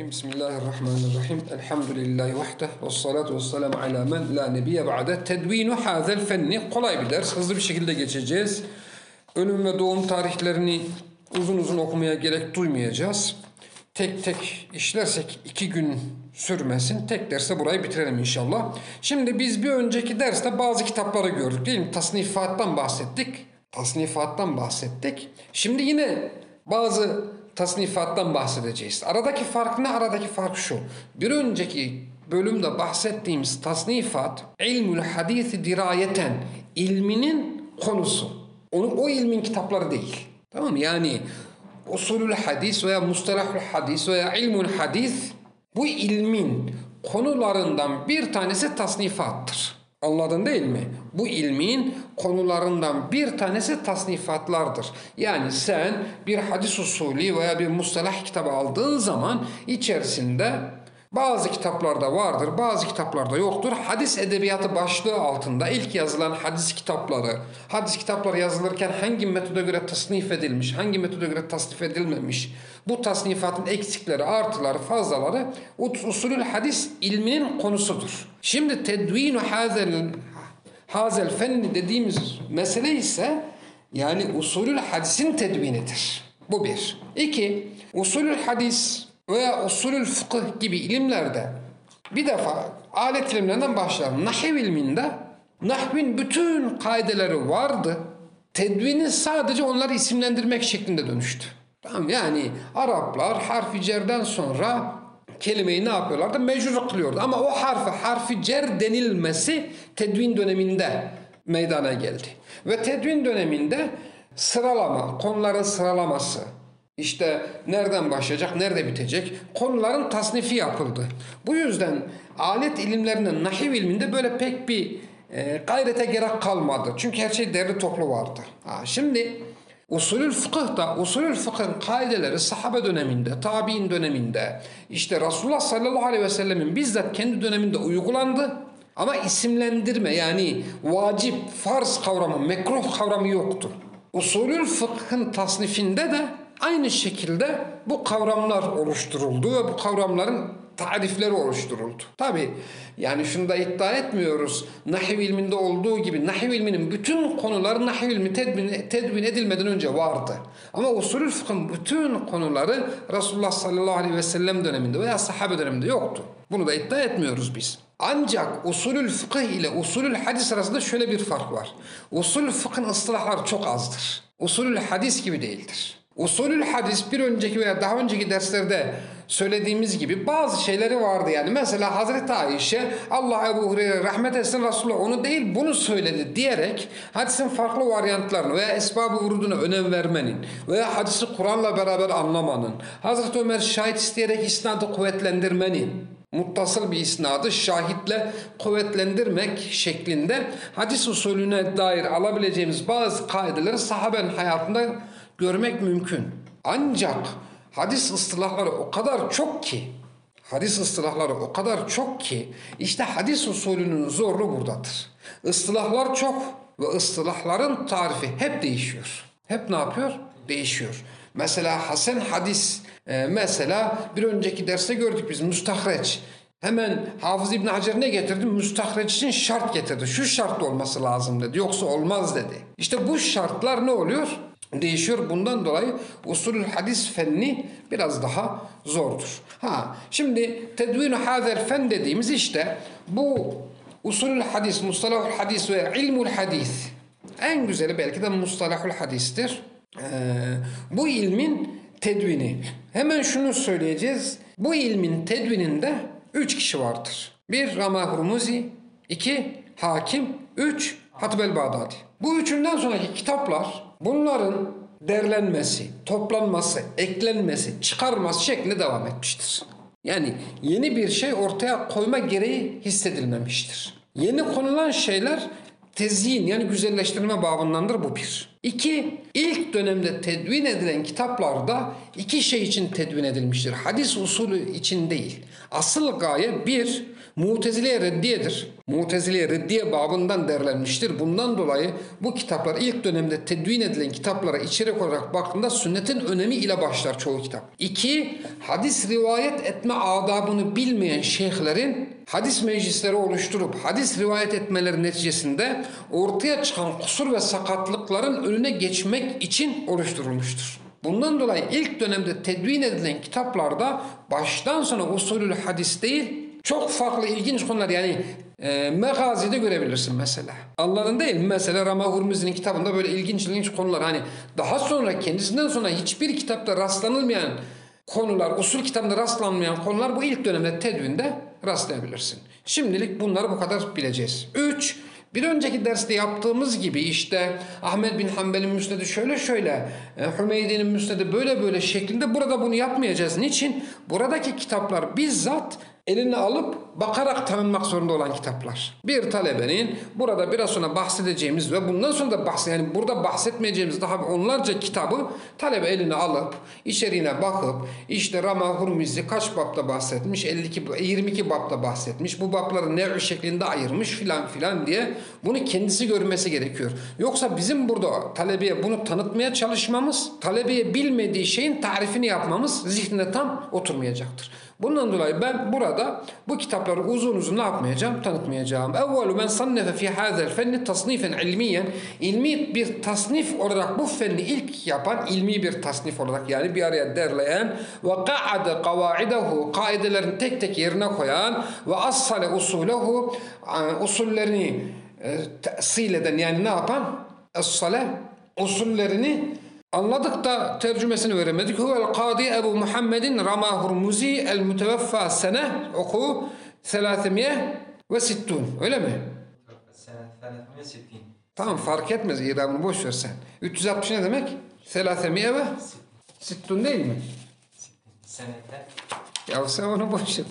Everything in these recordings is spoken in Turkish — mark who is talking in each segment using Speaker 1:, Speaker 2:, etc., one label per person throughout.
Speaker 1: Euzubillahimineşşeytanirracim. Bismillahirrahmanirrahim. Elhamdülillahi vahde. Ve salatu ve selamu ala men la nebiye ba'de. Tedvinu hazel fenni. Kolay bir ders. Hızlı bir şekilde geçeceğiz. Ölüm ve doğum tarihlerini uzun uzun okumaya gerek duymayacağız. Tek tek işlersek iki gün sürmesin. Tek derste burayı bitirelim inşallah. Şimdi biz bir önceki derste bazı kitapları gördük değil mi? Tasnifattan bahsettik. Tasnifattan bahsettik. Şimdi yine bazı tasnifattan bahsedeceğiz. Aradaki fark ne? Aradaki fark şu. Bir önceki bölümde bahsettiğimiz tasnifat ilmül hadisi dirayeten ilminin konusu. Onu, o ilmin kitapları değil. Tamam mı? Yani usulül hadis veya mustalahul hadis veya ilmül hadis bu ilmin konularından bir tanesi tasnifattır. Anladın değil mi? Bu ilmin konularından bir tanesi tasnifatlardır. Yani sen bir hadis usulü veya bir mustalah kitabı aldığın zaman içerisinde bazı kitaplarda vardır, bazı kitaplarda yoktur. Hadis edebiyatı başlığı altında ilk yazılan hadis kitapları, hadis kitapları yazılırken hangi metoda göre tasnif edilmiş, hangi metoda göre tasnif edilmemiş, bu tasnifatın eksikleri, artıları, fazlaları usulül hadis ilminin konusudur. Şimdi tedvinu hazel hazel fenni dediğimiz mesele ise yani usulül hadisin tedvinidir. Bu bir. İki, usulül hadis veya usulül fıkıh gibi ilimlerde bir defa alet ilimlerinden başlayalım. Nahiv ilminde nahvin bütün kaideleri vardı. Tedvini sadece onları isimlendirmek şeklinde dönüştü. Tamam yani Araplar harfi cerden sonra kelimeyi ne yapıyorlardı? Mecrur kılıyordu. Ama o harfi harfi cer denilmesi tedvin döneminde meydana geldi. Ve tedvin döneminde sıralama, konuların sıralaması, işte nereden başlayacak, nerede bitecek? Konuların tasnifi yapıldı. Bu yüzden alet ilimlerinin nahiv ilminde böyle pek bir e, gayrete gerek kalmadı. Çünkü her şey derli toplu vardı. Ha, şimdi usulül fıkıh da usulül fıkhın kaideleri sahabe döneminde, tabi'in döneminde, işte Resulullah sallallahu aleyhi ve sellemin bizzat kendi döneminde uygulandı. Ama isimlendirme yani vacip, farz kavramı, mekruh kavramı yoktu. Usulül fıkhın tasnifinde de Aynı şekilde bu kavramlar oluşturuldu ve bu kavramların tarifleri oluşturuldu. Tabi yani şunu da iddia etmiyoruz. Nahiv ilminde olduğu gibi nahiv ilminin bütün konuları nahiv ilmi tedvin, tedvin edilmeden önce vardı. Ama usulü fıkhın bütün konuları Resulullah sallallahu aleyhi ve sellem döneminde veya sahabe döneminde yoktu. Bunu da iddia etmiyoruz biz. Ancak usulül fıkıh ile usulül hadis arasında şöyle bir fark var. Usulül fıkhın ıslahları çok azdır. Usulül hadis gibi değildir. Usulül hadis bir önceki veya daha önceki derslerde söylediğimiz gibi bazı şeyleri vardı yani. Mesela Hazreti Ayşe Allah Ebu Hureyre rahmet etsin Resulullah onu değil bunu söyledi diyerek hadisin farklı varyantlarını veya esbabı vuruduna önem vermenin veya hadisi Kur'an'la beraber anlamanın Hazreti Ömer şahit isteyerek isnadı kuvvetlendirmenin muttasıl bir isnadı şahitle kuvvetlendirmek şeklinde hadis usulüne dair alabileceğimiz bazı kaideleri sahabenin hayatında görmek mümkün. Ancak hadis ıstılahları o kadar çok ki hadis ıstılahları o kadar çok ki işte hadis usulünün zorluğu buradadır. Istılahlar çok ve ıstılahların tarifi hep değişiyor. Hep ne yapıyor? Değişiyor. Mesela Hasan hadis e, mesela bir önceki derste gördük biz müstahreç. Hemen Hafız İbn Hacer ne getirdi? Müstahreç için şart getirdi. Şu şart olması lazım dedi. Yoksa olmaz dedi. İşte bu şartlar ne oluyor? Değişiyor. Bundan dolayı usulül hadis fenni biraz daha zordur. Ha, şimdi tedvinu hazel fen dediğimiz işte bu usulül hadis, mustalahul hadis ve ilmul hadis en güzeli belki de mustalahul hadistir. Ee, bu ilmin tedvini. Hemen şunu söyleyeceğiz. Bu ilmin tedvininde üç kişi vardır. Bir Rama Hurmuzi, iki Hakim, üç Hatib el-Bağdadi. Bu üçünden sonraki kitaplar bunların derlenmesi, toplanması, eklenmesi, çıkarılması şeklinde devam etmiştir. Yani yeni bir şey ortaya koyma gereği hissedilmemiştir. Yeni konulan şeyler tezyin yani güzelleştirme babındandır bu bir. İki, ilk dönemde tedvin edilen kitaplarda iki şey için tedvin edilmiştir. Hadis usulü için değil. Asıl gaye bir, Mutezile'ye reddiyedir. Mutezile'ye reddiye babından derlenmiştir. Bundan dolayı bu kitaplar ilk dönemde tedvin edilen kitaplara içerik olarak baktığında sünnetin önemi ile başlar çoğu kitap. İki, hadis rivayet etme adabını bilmeyen şeyhlerin hadis meclisleri oluşturup hadis rivayet etmeleri neticesinde ortaya çıkan kusur ve sakatlıkların önüne geçmek için oluşturulmuştur. Bundan dolayı ilk dönemde tedvin edilen kitaplarda baştan sona usulül hadis değil çok farklı ilginç konular yani e, Megazi'de görebilirsin mesela. Anladın değil? Mesela Rama Hurmuzi'nin kitabında böyle ilginç ilginç konular hani daha sonra kendisinden sonra hiçbir kitapta rastlanılmayan konular, usul kitabında rastlanmayan konular bu ilk dönemde tedvinde rastlayabilirsin. Şimdilik bunları bu kadar bileceğiz. 3. Bir önceki derste yaptığımız gibi işte Ahmet bin Hanbel'in müsnedi şöyle şöyle, e, Hümeydi'nin müsnedi böyle böyle şeklinde burada bunu yapmayacağız. Niçin? Buradaki kitaplar bizzat eline alıp bakarak tanınmak zorunda olan kitaplar. Bir talebenin burada biraz sonra bahsedeceğimiz ve bundan sonra da bahs yani burada bahsetmeyeceğimiz daha onlarca kitabı talebe eline alıp içeriğine bakıp işte Rama Hurmizi kaç bapta bahsetmiş 52 22 bapta bahsetmiş bu bapları ne şeklinde ayırmış filan filan diye bunu kendisi görmesi gerekiyor. Yoksa bizim burada talebeye bunu tanıtmaya çalışmamız talebeye bilmediği şeyin tarifini yapmamız zihnine tam oturmayacaktır. Bundan dolayı ben burada bu kitapları uzun uzun ne yapmayacağım? Tanıtmayacağım. Evvelu men sannefe fi hazel fenni tasnifen ilmiyen ilmi bir tasnif olarak bu fenni ilk yapan ilmi bir tasnif olarak yani bir araya derleyen ve ka'ade kavaidehu kaidelerini tek tek yerine koyan ve assale usulehu usullerini e, tesil eden yani ne yapan? Es-sale usullerini Anladık da tercümesini veremedik. Huvel Kadi Ebu Muhammedin Rama Hurmuzi el müteveffa sene oku 360 öyle mi? Tamam fark etmez İrabını boş ver sen. 360 ne demek? 300 ve 60 değil mi?
Speaker 2: Senette.
Speaker 1: Ya sen onu boş ver.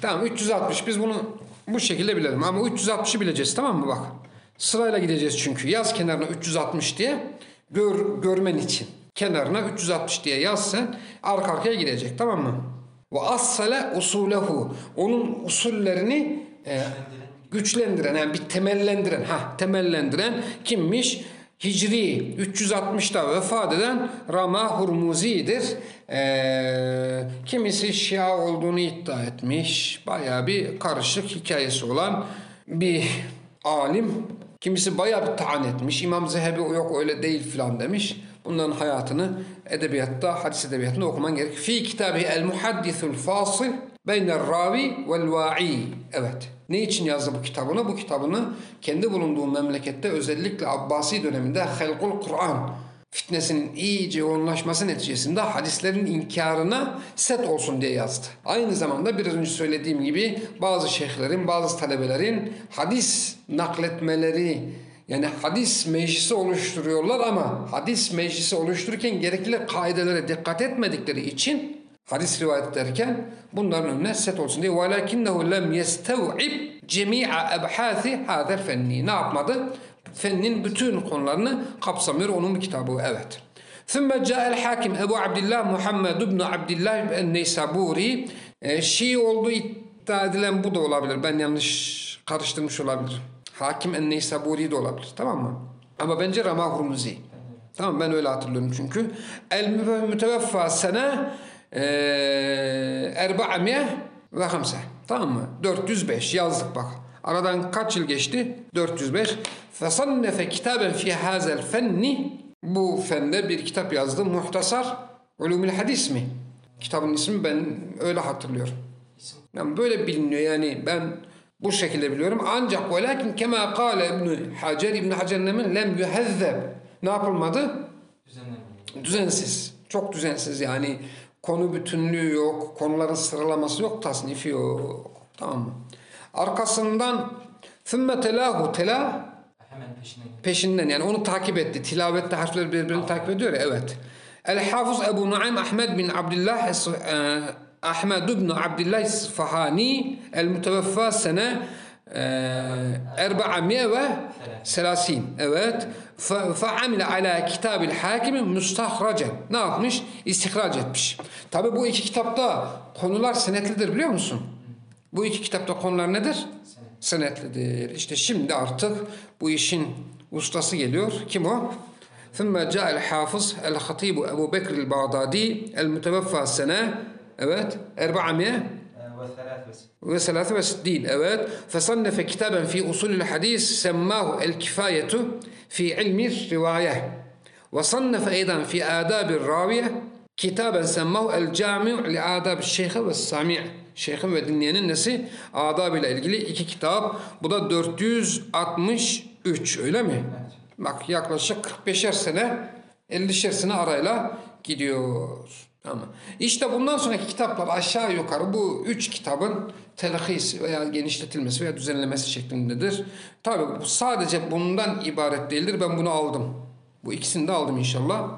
Speaker 1: tamam 360 biz bunu bu şekilde bilelim ama 360'ı bileceğiz tamam mı bak. Sırayla gideceğiz çünkü yaz kenarına 360 diye gör, görmen için. Kenarına 360 diye yaz sen arka arkaya gidecek tamam mı? Ve assale usulehu onun usullerini e, güçlendiren yani bir temellendiren ha temellendiren kimmiş? Hicri 360'da vefat eden Rama Hurmuzi'dir. Ee, kimisi Şia olduğunu iddia etmiş. Baya bir karışık hikayesi olan bir alim. Kimisi bayağı bir taan etmiş. İmam Zehebi yok öyle değil filan demiş. Bunların hayatını edebiyatta, hadis edebiyatında okuman gerek. Fi kitabı El Muhaddisul Fasıl Beyner Ravi Vel Va'i. Evet. Ne için yazdı bu kitabını? Bu kitabını kendi bulunduğu memlekette özellikle Abbasi döneminde Halkul Kur'an fitnesinin iyice yoğunlaşması neticesinde hadislerin inkarına set olsun diye yazdı. Aynı zamanda biraz önce söylediğim gibi bazı şeyhlerin, bazı talebelerin hadis nakletmeleri yani hadis meclisi oluşturuyorlar ama hadis meclisi oluştururken gerekli kaidelere dikkat etmedikleri için hadis rivayet ederken bunların önüne set olsun diye وَلَكِنَّهُ لَمْ يَسْتَوْعِبْ جَمِيعَ اَبْحَاثِ هَذَا الْفَنِّ Ne yapmadı? Fennin bütün konularını kapsamıyor onun bir kitabı evet. ثُمَّ جاء الحاكم Ebu Abdillah Muhammed ibn Abdillah el-Neysaburi e, Şii olduğu iddia edilen bu da olabilir. Ben yanlış karıştırmış olabilirim. Hakim el-Neysaburi de olabilir. Tamam mı? Ama bence Rama Hurmuzi. Tamam ben öyle hatırlıyorum çünkü. El müteveffa sene erba'miye ve hamse. Tamam mı? 405 yazdık bak. Aradan kaç yıl geçti? 405. Fesannefe kitaben fi hazel fenni bu fende bir kitap yazdı. Muhtasar Ulumul Hadis mi? Kitabın ismi ben öyle hatırlıyorum. Yani böyle biliniyor yani ben bu şekilde biliyorum. Ancak velakin kema kâle İbn Hacer İbn Hacer nemin lem yuhezzeb. Ne yapılmadı? Düzensiz. Çok düzensiz yani konu bütünlüğü yok, konuların sıralaması yok, tasnifi yok. Tamam mı? Arkasından ثُمَّ telahu tela
Speaker 2: Hemen
Speaker 1: peşinden yani onu takip etti. Tilavette harfler birbirini takip ediyor ya evet. El-Hafız Ebu Nuaym Ahmed bin Abdullah e, Ahmed ibn Abdullah Fahani el-Muteveffa sene e, 430 evet Fe- feamile ala kitabil hakimi müstahracen ne yapmış? İstihraç etmiş. Tabi bu iki kitapta konular senetlidir biliyor musun? Bu iki kitapta konular nedir?
Speaker 2: Senet.
Speaker 1: Senetlidir. İşte şimdi artık bu işin ustası geliyor. Kim o? ثم جاء الحافظ الخطيب أبو بكر البغدادي المتوفى سنة evet 400
Speaker 2: وثلاث بس
Speaker 1: وثلاثة evet فصنف كتابا في أصول الحديث سماه الكفاية في علم الرواية وصنف أيضا في آداب الراوية كتابا سماه الجامع لآداب الشيخ والسامع Şeyhin ve dinleyenin nesi? Adab ile ilgili iki kitap. Bu da 463 öyle mi?
Speaker 2: Evet.
Speaker 1: Bak yaklaşık 45'er sene 50'şer sene arayla gidiyor. Tamam. İşte bundan sonraki kitaplar aşağı yukarı bu üç kitabın telhis veya genişletilmesi veya düzenlemesi şeklindedir. Tabi bu sadece bundan ibaret değildir. Ben bunu aldım. Bu ikisini de aldım inşallah.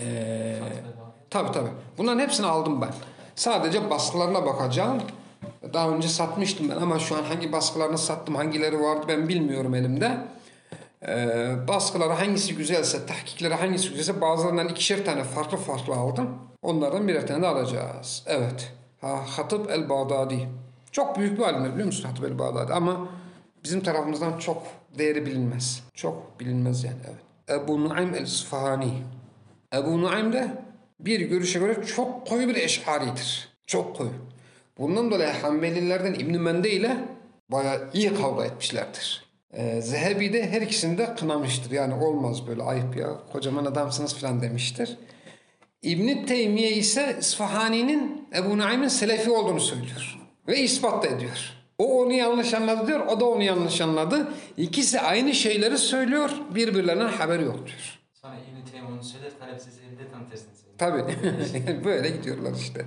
Speaker 1: Ee, tabi tabi. Bunların hepsini aldım ben. Sadece baskılarına bakacağım. Daha önce satmıştım ben ama şu an hangi baskılarını sattım, hangileri vardı ben bilmiyorum elimde. Ee, baskıları hangisi güzelse, tahkikleri hangisi güzelse bazılarından ikişer tane farklı farklı aldım. Onlardan birer tane de alacağız. Evet. Ha, Hatip el-Bağdadi. Çok büyük bir alimdir biliyor musun Hatip el-Bağdadi? Ama bizim tarafımızdan çok değeri bilinmez. Çok bilinmez yani evet. Ebu Nuaym el-Sıfahani. Ebu Nuaym de bir görüşe göre çok koyu bir eşaridir. Çok koyu. Bundan dolayı Hanbelilerden İbn-i Mende ile bayağı iyi kavga etmişlerdir. Ee, Zehebi de her ikisini de kınamıştır. Yani olmaz böyle ayıp ya kocaman adamsınız falan demiştir. İbn-i Teymiye ise İsfahani'nin Ebu Naim'in Selefi olduğunu söylüyor. Ve ispat da ediyor. O onu yanlış anladı diyor, o da onu yanlış anladı. İkisi aynı şeyleri söylüyor, birbirlerinden haberi yok diyor.
Speaker 2: Sonra İbn-i Teymi onu söyler, talepsiz evde tam tersini söyler.
Speaker 1: Tabii. böyle gidiyorlar işte.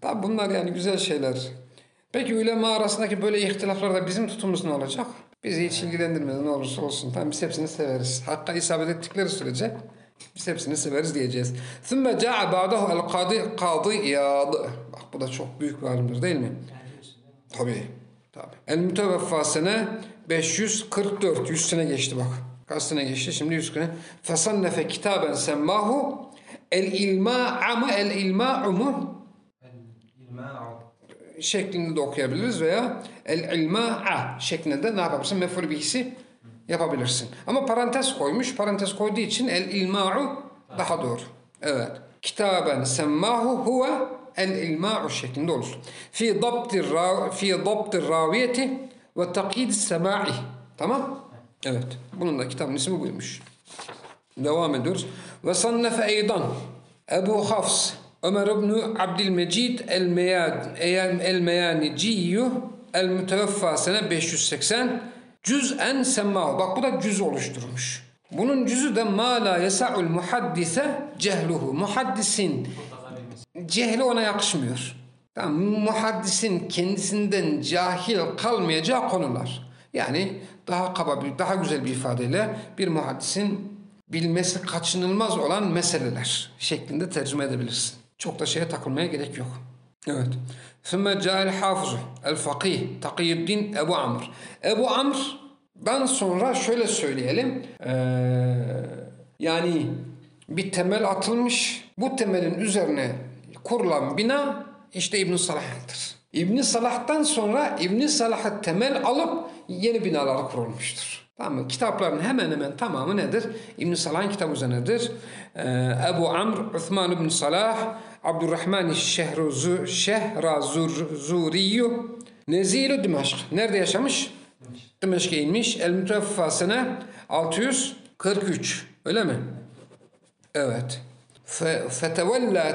Speaker 1: Tabii bunlar yani güzel şeyler. Peki ulema arasındaki böyle ihtilaflarda bizim tutumumuz ne olacak? Bizi hiç ilgilendirmez ne olursa olsun. Tamam biz hepsini severiz. Hakka isabet ettikleri sürece biz hepsini severiz diyeceğiz. ثُمَّ جَاءَ بَعْدَهُ الْقَاضِ قَاضِي İyad. Bak bu da çok büyük bir alimdir değil mi?
Speaker 2: Yani diyorsun değil mi?
Speaker 1: Tabii. Tabii. El müteveffa sene 544. 100 sene geçti bak. Sene geçti? Şimdi 100 sene. Fesannefe kitaben semmahu el ilma'a mı el ilma'u mu? Şeklinde de okuyabiliriz veya el ilma'a şeklinde de ne yapabilirsin? Mef'ul bihisi yapabilirsin. Ama parantez koymuş. Parantez koyduğu için el ilma'u daha doğru. Evet. Kitaben semmahu huve el ilma'u şeklinde olur. Fi dabtir fi dabtir raviyeti ve takyid sema'i. Tamam? Evet. Bunun da kitabın ismi buymuş. Devam ediyoruz. Ve sannefe eydan Ebu Hafs Ömer ibn Abdülmecid el-Meyaniciyyü el-Müteveffa sene 580 cüz'en semmahu. Bak bu da cüz oluşturmuş. Bunun cüzü de ma la yesa'ul muhaddise cehluhu. Muhaddisin cehli ona yakışmıyor. Tamam, muhaddisin kendisinden cahil kalmayacağı konular. Yani daha kaba bir, daha güzel bir ifadeyle bir muhaddisin bilmesi kaçınılmaz olan meseleler şeklinde tercüme edebilirsin. Çok da şeye takılmaya gerek yok. Evet. Sümme ca'el hafızı el fakih Takiyuddin Ebu Amr. Ebu Amr'dan sonra şöyle söyleyelim. Ee, yani bir temel atılmış. Bu temelin üzerine kurulan bina işte İbn-i Salah'tır. İbn Salah'tan sonra İbn Salah'a temel alıp yeni binalar kurulmuştur. Tamam mı? Kitapların hemen hemen tamamı nedir? İbn Salah'ın kitabı üzerinedir. Ee, Ebu Amr, Uthman ibn Salah, Abdurrahman Şehruzu, Şehrazuriyyü, Nezilu Dimaşk. Nerede yaşamış? Dimeşk'e inmiş. El Müteveffa sene 643. Öyle mi? Evet.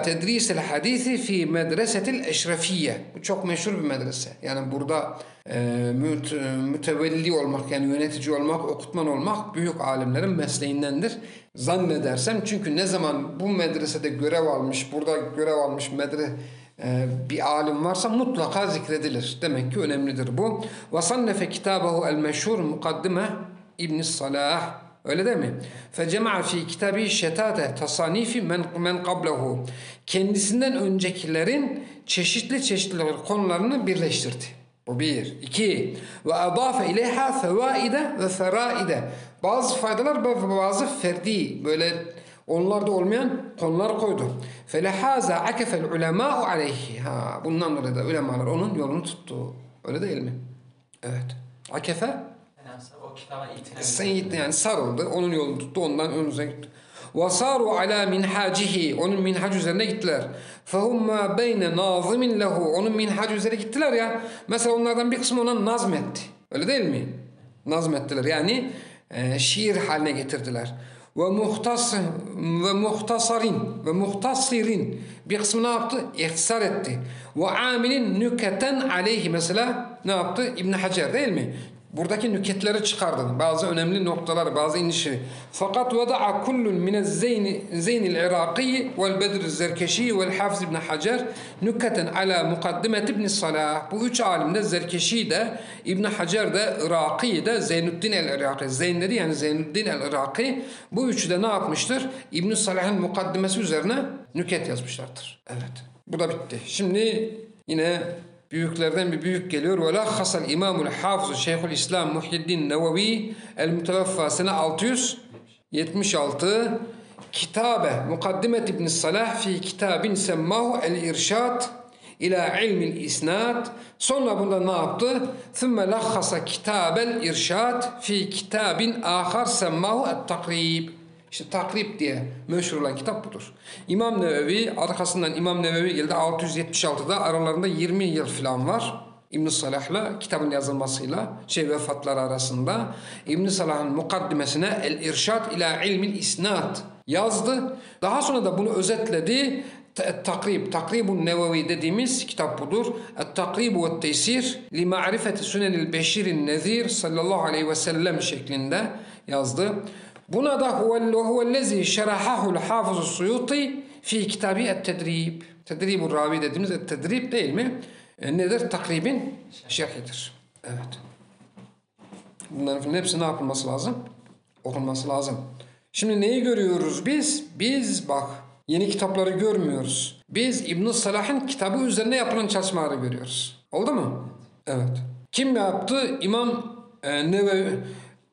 Speaker 1: Tedris el hadisi fi medresetil eşrefiye. Bu çok meşhur bir medrese. Yani burada e, müt- mütevelli olmak yani yönetici olmak, okutman olmak büyük alimlerin mesleğindendir. Zannedersem çünkü ne zaman bu medresede görev almış, burada görev almış medre e, bir alim varsa mutlaka zikredilir. Demek ki önemlidir bu. Ve sannefe kitabehu el meşhur mukaddime İbn Salah. Öyle değil mi? Fi kitabı şetate tasanifi men, men qablehu. Kendisinden öncekilerin çeşitli çeşitli konularını birleştirdi. Bu bir. iki. Ve adafe ileyha fevaide ve feraide. Bazı faydalar ve bazı ferdi böyle onlarda olmayan konular koydu. Felehaza akefel ulema'u aleyhi. Ha, bundan dolayı da ulemalar onun yolunu tuttu. Öyle değil mi? Evet. Akefe
Speaker 2: o kitaba itina
Speaker 1: sen gitti yani sarıldı. Onun yolunu tuttu. Ondan önümüze gitti. وَصَارُوا عَلَى minhacihi Onun minhac üzerine gittiler. فَهُمْ مَا بَيْنَ نَاظِمٍ لَهُ Onun minhac üzerine gittiler ya. Mesela onlardan bir kısmı ona nazmetti. Öyle değil mi? Nazmettiler. Yani e, şiir haline getirdiler. Ve muhtas ve muhtasarin ve muhtasirin bir kısmı ne yaptı? İhtisar etti. Ve amilin nüketen aleyhi mesela ne yaptı? İbn Hacer değil mi? Buradaki nüketleri çıkardı. Bazı önemli noktalar, bazı inişi. Fakat vada'a kullun min zeyn zeynil iraki vel bedr zerkeşi vel hafız ibn Hacer nüketen ala mukaddimet ibn Salah. Bu üç alim de Zerkeşi de İbn Hacer de Iraki de Zeynüddin el-Iraki. Zeyn dedi yani Zeynüddin el-Iraki. Bu üçü de ne yapmıştır? İbn Salah'ın mukaddimesi üzerine nüket yazmışlardır. Evet. Bu da bitti. Şimdi yine büyüklerden bir büyük geliyor. Ve lahhasal imamul hafız Şeyhül İslam Muhyiddin Nevevi el müteveffa sene 676 kitabe mukaddimet ibn Salah fi kitabin semmahu el irşad ila ilmil isnad sonra bunda ne yaptı? Thumma lahhasa kitabel irşad fi kitabin ahar semmahu et takrib işte takrib diye meşhur olan kitap budur. İmam Nevevi arkasından İmam Nevevi geldi 676'da aralarında 20 yıl falan var. İbn Salah'la kitabın yazılmasıyla şey vefatları arasında İbn Salah'ın mukaddimesine El İrşad ila ilmil isnad yazdı. Daha sonra da bunu özetledi. Takrib, Takribun Nevevi dediğimiz kitap budur. Et-Takribu ve Teysir li ma'rifeti sünenil beşirin nezir sallallahu aleyhi ve sellem şeklinde yazdı. Buna da huvellezi şerahahul hafız suyuti fi kitabı et-tedrib. Tedribur ravi dediğimiz et-tedrib değil mi? E, nedir? Takribin şerhidir. Evet. Bunların hepsi ne yapılması lazım? Okunması lazım. Şimdi neyi görüyoruz biz? Biz bak yeni kitapları görmüyoruz. Biz ibn Salah'ın kitabı üzerine yapılan çalışmaları görüyoruz. Oldu mu? Evet. Kim yaptı? İmam e, Nevevi.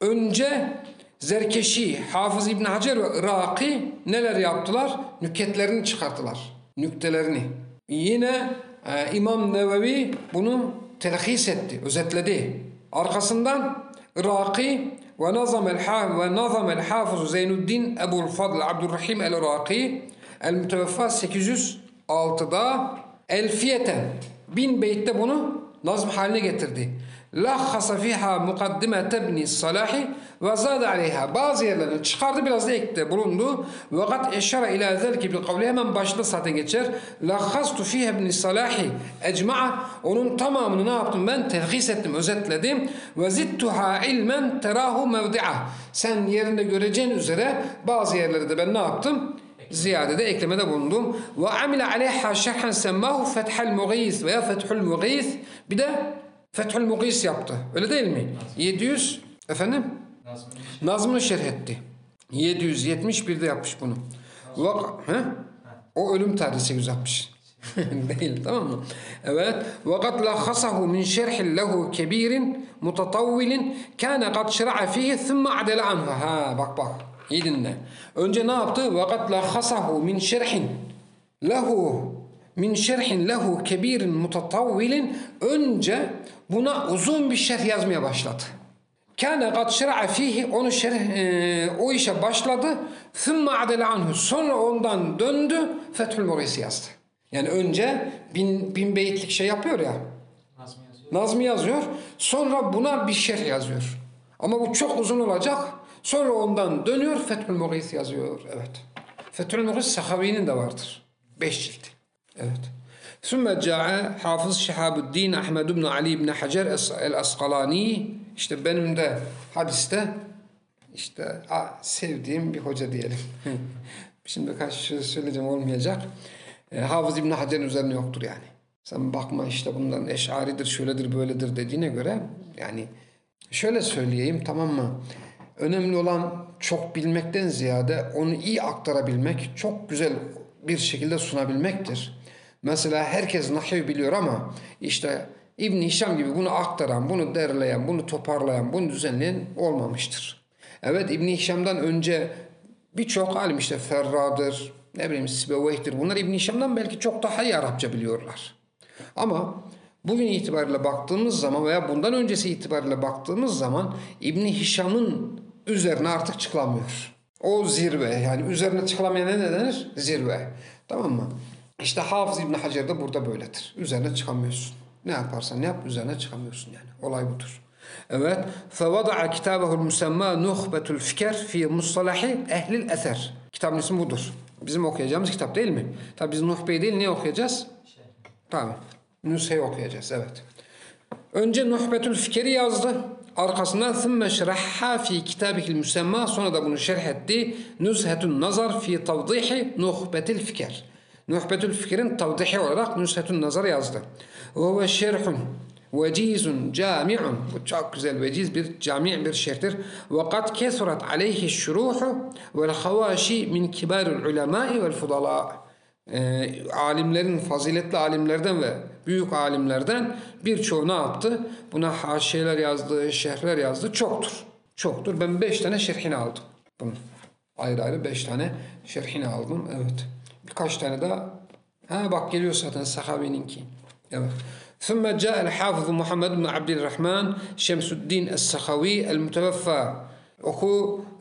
Speaker 1: Önce Zerkeşi, Hafız İbn Hacer ve Iraki neler yaptılar? Nüketlerini çıkarttılar. Nüktelerini. Yine e, İmam Nevevi bunu telhis etti, özetledi. Arkasından Iraki ve nazam el ve nazam el Hafız Zeynuddin Ebu'l Fadl Abdurrahim el Iraki el müteveffa 806'da elfiyeten bin beytte bunu nazm haline getirdi. Lahhasa fiha mukaddimete ibn Salahi ve zade aleyha. Bazı yerlerini çıkardı biraz da ekte bulundu. Ve kat eşara ila zelki bil kavli hemen başta zaten geçer. Lahhastu fiha ibn Salahi ecma'a. Onun tamamını ne yaptım ben? Telhis ettim, özetledim. Ve zittuha ilmen terahu mevdi'a. Sen yerinde göreceğin üzere bazı yerleri de ben ne yaptım? ziyadede eklemede bulundum. Ve amile aleyha şerhan semmahu fethel mugis veya fethül mugis. Bir de fethül mugis yaptı. Öyle değil mi? 700 efendim?
Speaker 2: Nazım
Speaker 1: Nazmını şerh etti. 771'de yapmış bunu. Vak he? O ölüm tarihi 860. Değil tamam mı? Evet. وَقَدْ لَخَصَهُ مِنْ شَرْحٍ لَهُ كَب۪يرٍ مُتَطَوِّلٍ كَانَ قَدْ شَرَعَ ف۪يهِ ثُمَّ عَدَلَ عَنْهُ Ha bak bak. İyi dinle. Önce ne yaptı? وَقَدْ لَخَصَهُ مِنْ شَرْحٍ لَهُ min şerhin lehu kebirin mutatavvilin önce buna uzun bir şerh yazmaya başladı. Kâne kad şer'a fihi onu şerh, e, o işe başladı. Thumma adele anhu. Sonra ondan döndü. Fethül Mughisi yazdı. Yani önce bin, bin beyitlik şey yapıyor ya.
Speaker 2: Nazım yazıyor.
Speaker 1: Nazmi yazıyor. Sonra buna bir şerh yazıyor. Ama bu çok uzun olacak. Sonra ondan dönüyor. Fethül Mughis yazıyor. Evet. Fethül Mughis Sahavi'nin de vardır. Beş cilt. Evet. Sümme ca'e Hafız Şihabuddin Ahmed ibn Ali ibn Hacer el-Askalani işte benim de hadiste işte a sevdiğim bir hoca diyelim. Şimdi kaç şey söyleyeceğim olmayacak. E, Hafız İbn Hacer'in üzerine yoktur yani. Sen bakma işte bunların eşaridir, şöyledir, böyledir dediğine göre yani şöyle söyleyeyim tamam mı? Önemli olan çok bilmekten ziyade onu iyi aktarabilmek, çok güzel bir şekilde sunabilmektir. Mesela herkes nahiv biliyor ama işte İbn Hişam gibi bunu aktaran, bunu derleyen, bunu toparlayan, bunu düzenleyen olmamıştır. Evet İbn Hişam'dan önce birçok alim işte Ferra'dır, ne bileyim Sibeveyh'tir. Bunlar İbn Hişam'dan belki çok daha iyi Arapça biliyorlar. Ama Bugün itibariyle baktığımız zaman veya bundan öncesi itibariyle baktığımız zaman İbni Hişam'ın üzerine artık çıkılamıyor. O zirve yani üzerine çıkılamayana ne denir? Zirve. Tamam mı? İşte Hafız İbni Hacer de burada böyledir. Üzerine çıkamıyorsun. Ne yaparsan yap üzerine çıkamıyorsun yani. Olay budur. Evet. فَوَضَعَ كِتَابَهُ الْمُسَمَّى نُخْبَةُ الْفِكَرِ فِي مُصْطَلَحِ اَهْلِ الْاَثَرِ Kitabın ismi budur. Bizim okuyacağımız kitap değil mi? Tabi biz Nuhbe'yi değil ne okuyacağız?
Speaker 2: Şey.
Speaker 1: Tamam. Nüshe'yi okuyacağız evet. Önce Nuhbetül Fikri yazdı. Arkasından ثُمَّ شَرَحَّا فِي كِتَابِهِ الْمُسَمَّى Sonra da bunu şerh etti. Nüzhetün Nazar fi tavdihi Nuhbetil Fikir. Nuhbetül Fikir'in tavdihi olarak Nüzhetün Nazar yazdı. Ve şerhun vecizun cami'un. Bu çok güzel veciz bir cami' bir şerhtir. Ve kad kesurat aleyhi şuruhu vel havaşi min kibarul ulemai vel fudala e, alimlerin, faziletli alimlerden ve büyük alimlerden birçoğu ne yaptı? Buna haşiyeler yazdı, şerhler yazdı. Çoktur. Çoktur. Ben beş tane şerhini aldım. Bunun. Ayrı ayrı beş tane şerhini aldım. Evet. Birkaç tane daha. Ha bak geliyor zaten Sahavi'ninki. Evet. ثم جاء الحافظ محمد بن عبد الرحمن شمس الدين السخاوي المتوفى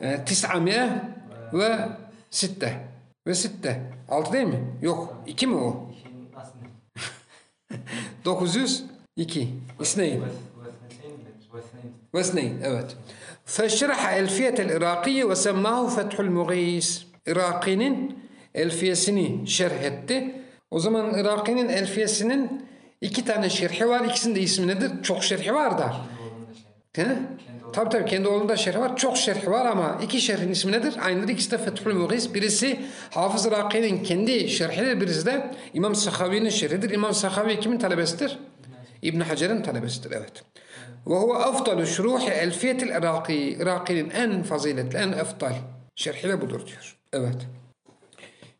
Speaker 1: e, 906 ve 6 6 değil mi? Yok 2 mi o?
Speaker 2: İşin nasıl?
Speaker 1: 902 İsneyn
Speaker 2: Vesneteyn mi? Vesneteyn.
Speaker 1: واثنين evet فشرح ألفية الإراقي وسماه فتح المغيث İraki'nin elfiyesini şerh etti. O zaman Iraki'nin elfiyesinin iki tane şerhi var. İkisinin de ismi nedir? Çok şerhi var da. He? Tabii tabii kendi oğlunda şerhi var. Çok şerhi var ama iki şerhin ismi nedir? Aynıdır. İkisi de Fethül Mughis. Birisi Hafız Iraki'nin kendi şerhidir. Birisi de İmam Sahavi'nin şerhidir. İmam Sahavi kimin talebesidir? İbn Hacer'in talebesidir. Evet. Ve huve afdalu şuruhi elfiyetil Iraki. Iraki'nin en faziletli, en eftal şerhi budur diyor. Evet.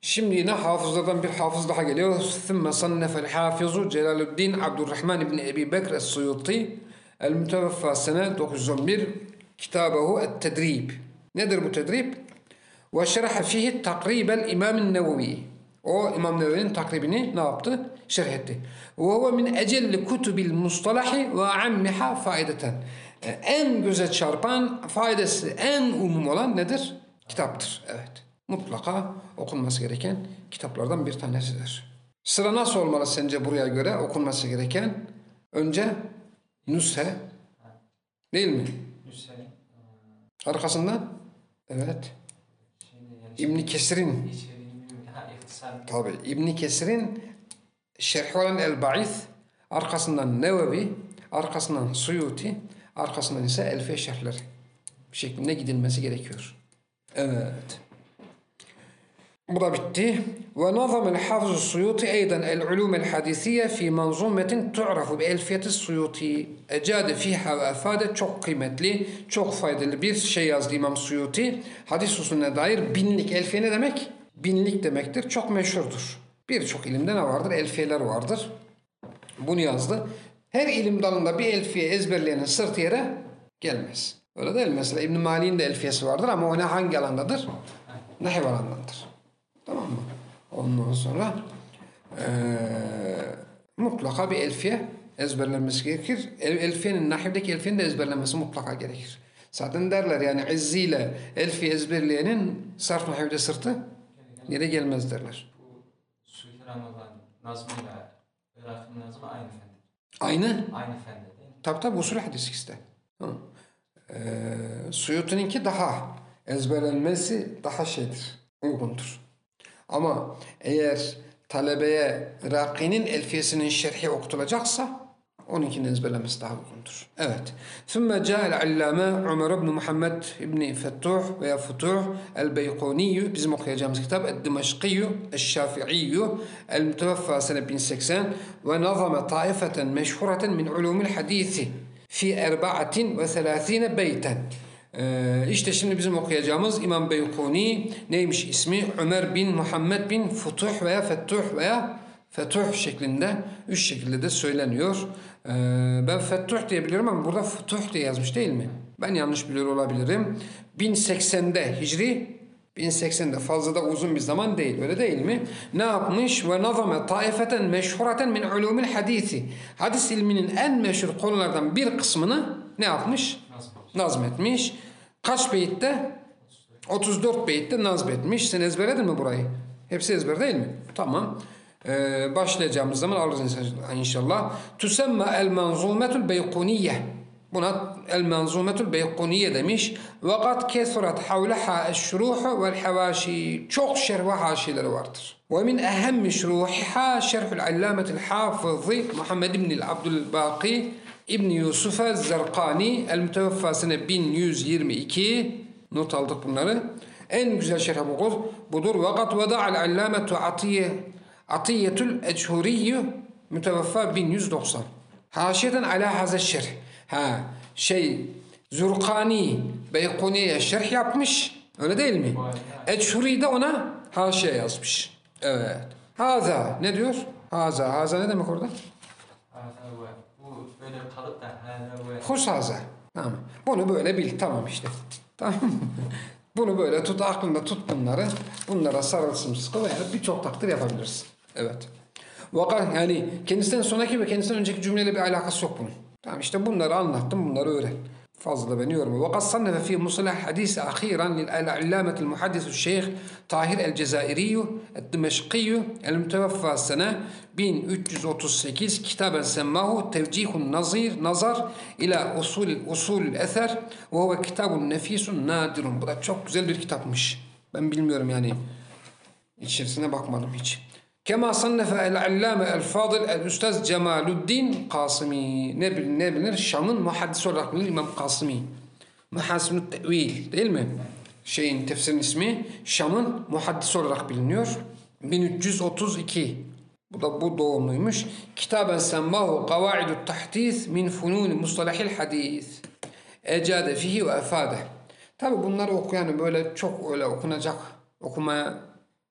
Speaker 1: Şimdi yine hafızlardan bir hafız daha geliyor. ثُمَّ صَنَّفَ الْحَافِظُ Celaluddin Abdurrahman İbni Ebi Bekr Es-Suyuti El-Müteveffa sene 911 Kitabehu Et-Tedrib. Nedir bu tedrib? Ve şerha fihi takribel İmam Nevevi. O İmam Nevevi'nin takribini ne yaptı? Şerh etti. Ve huve min ecelli kutubil mustalahi ve ammiha faideten. En göze çarpan, faydası en umum olan nedir? Kitaptır. Evet. Mutlaka okunması gereken kitaplardan bir tanesidir. Sıra nasıl olmalı sence buraya göre okunması gereken? Önce Nushe değil mi?
Speaker 2: Hüseyin.
Speaker 1: Arkasından evet
Speaker 2: yani
Speaker 1: İbn Kesir'in tabi İbn Kesir'in olan El Ba'ith arkasından Nevevi arkasından Suyuti arkasından ise Elfe şerhleri şeklinde gidilmesi gerekiyor. Evet. Bu da bitti. Ve nazamel hafız Suyuti eyden el ulum el hadisiye fi manzumetin tu'rafu bi elfiyeti Suyuti. Ecade fiha ve efade çok kıymetli, çok faydalı bir şey yazdı İmam Suyuti. Hadis usulüne dair binlik elfiye ne demek? Binlik demektir. Çok meşhurdur. Birçok ilimde ne vardır? Elfiyeler vardır. Bunu yazdı. Her ilim dalında bir elfiye ezberleyenin sırtı yere gelmez. Öyle değil? Mesela İbn Mali'nin de elfiyesi vardır ama o ne hangi alandadır? Nahiv alandandır. Tamam mı? Ondan sonra eee, mutlaka bir elfiye ezberlenmesi gerekir. El, elfiyenin, nahivdeki elfiyenin de ezberlenmesi mutlaka gerekir. Zaten derler yani izziyle elfiye ezberleyenin sarf nahivde sırtı yere gelmez derler.
Speaker 2: Bu Suhi Ramazan nazmıyla Irak'ın nazmı aynı fende.
Speaker 1: Aynı
Speaker 2: Aynı mi?
Speaker 1: Tabi tabi usul hadis ikisi de. Ee, daha ezberlenmesi daha şeydir, uygundur. Ama eğer talebeye Raki'nin elfiyesinin şerhi okutulacaksa onunkini ezberlemesi daha uygundur. Evet. ثم جاء العلامة عمر بن محمد بن فتوح veya Futuh el-Beykuniyyü bizim okuyacağımız kitap el-Dimeşkiyyü el-Şafi'iyyü el-Müteveffa sene 1080 ve nazama taifeten meşhureten min ulumil hadisi fi erba'atin ve selâthine beyten. Ee, işte şimdi bizim okuyacağımız İmam Beykuni neymiş ismi? Ömer bin Muhammed bin Futuh veya Fettuh veya Fetuh şeklinde üç şekilde de söyleniyor. Ee, ben Fettuh diye biliyorum ama burada Futuh diye yazmış değil mi? Ben yanlış biliyor olabilirim. 1080'de Hicri 1080'de fazla da uzun bir zaman değil öyle değil mi? Ne yapmış? Ve nazame taifeten meşhureten min ulumil hadisi. Hadis ilminin en meşhur konulardan bir kısmını ne yapmış? Nazmetmiş. Kaç beyitte? 34 beyitte nazmetmiş. Sen ezberledin mi burayı? Hepsi ezber değil mi? Tamam. Ee, başlayacağımız zaman alırız inşallah. Tüsemme el manzumetul beykuniye. Buna el manzumetul beykuniye demiş. Ve kad kesurat havleha eşruhu vel havaşi. Çok şerh ve haşileri vardır. Ve min ehemmi şruhiha şerhul allametil hafızı Muhammed ibn Abdülbaki İbn Yusuf el-Zerkani el-Müteveffa sene 1122 not aldık bunları. En güzel şerh budur. budur. Ve kat veda'al allametu atiye atiyetul eçhuriyyu müteveffa 1190. Haşiyeten ala haza şerh. Ha şey Zurkani Beykuni'ye şerh yapmış. Öyle değil mi? Eçhuri de ona haşiye yazmış. Evet. Haza ne diyor? Haza. Haza ne demek orada?
Speaker 2: Böyle kalıp.
Speaker 1: Tamam. Bunu böyle bil. Tamam işte. Tamam? Bunu böyle tut aklında tut bunları. Bunlara sarılsın sıkı veya birçok takdir yapabilirsin. Evet. Vaka yani kendisinden sonraki ve kendisinden önceki cümleyle bir alakası yok bunun. Tamam işte bunları anlattım. Bunları öğren فضل بن يورم وقد صنف في مصطلح حديث أخيرا للعلامة المحدث الشيخ طاهر الجزائري الدمشقي المتوفى سنة 1338 كتابا سماه توجيه النظير نظر إلى أصول أصول الأثر وهو كتاب نفيس نادر Bu da çok güzel bir kitapmış. Ben bilmiyorum yani. İçerisine bakmadım hiç. Kema sannefe el-allame el-fadil el-üstaz Cemaluddin Kasimi. Ne bilir, ne bilir? Şam'ın muhaddisi olarak bilinir İmam Kasimi. Muhasinut tevil değil mi? Şeyin tefsirin ismi Şam'ın muhaddisi olarak biliniyor. 1332. Bu da bu doğumluymuş. Kitaben semmahu kavaidu tahdis min fununi mustalahil hadis. Ecade fihi ve efade. Tabi bunları okuyanı böyle çok öyle okunacak okumaya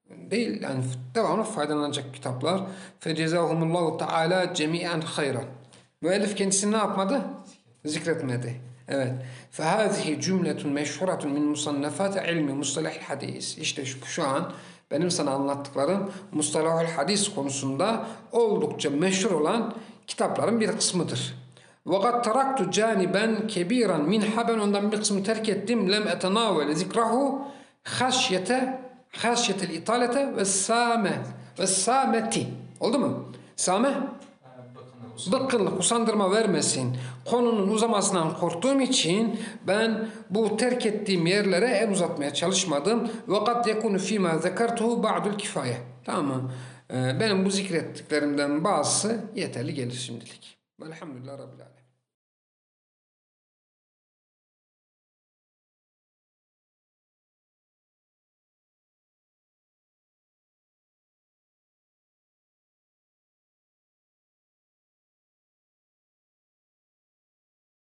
Speaker 1: değil yani devamlı faydalanacak kitaplar. Fecezahumullahu Teala cemiyen hayran. Müellif kendisini ne yapmadı? Zikretmedi. Evet. Fehâzihi cümletun meşhuratun min musannafat ilmi mustalahil hadis. İşte şu, şu an benim sana anlattıklarım mustalahul hadis konusunda oldukça meşhur olan kitapların bir kısmıdır. وَقَدْ تَرَكْتُ جَانِبًا كَب۪يرًا minha ben ondan bir kısmı terk ettim. Lem etenavele zikrahu haşyete haşyetel italete ve same ve sameti. Oldu mu? Same bıkkınlık, usandırma vermesin. Konunun uzamasından korktuğum için ben bu terk ettiğim yerlere el uzatmaya çalışmadım. Ve kad yekunu fîmâ zekertuhu ba'dul kifaye. Tamam mı? Ee, Benim bu zikrettiklerimden bazısı yeterli gelir şimdilik. Velhamdülillah Rabbil Alemin.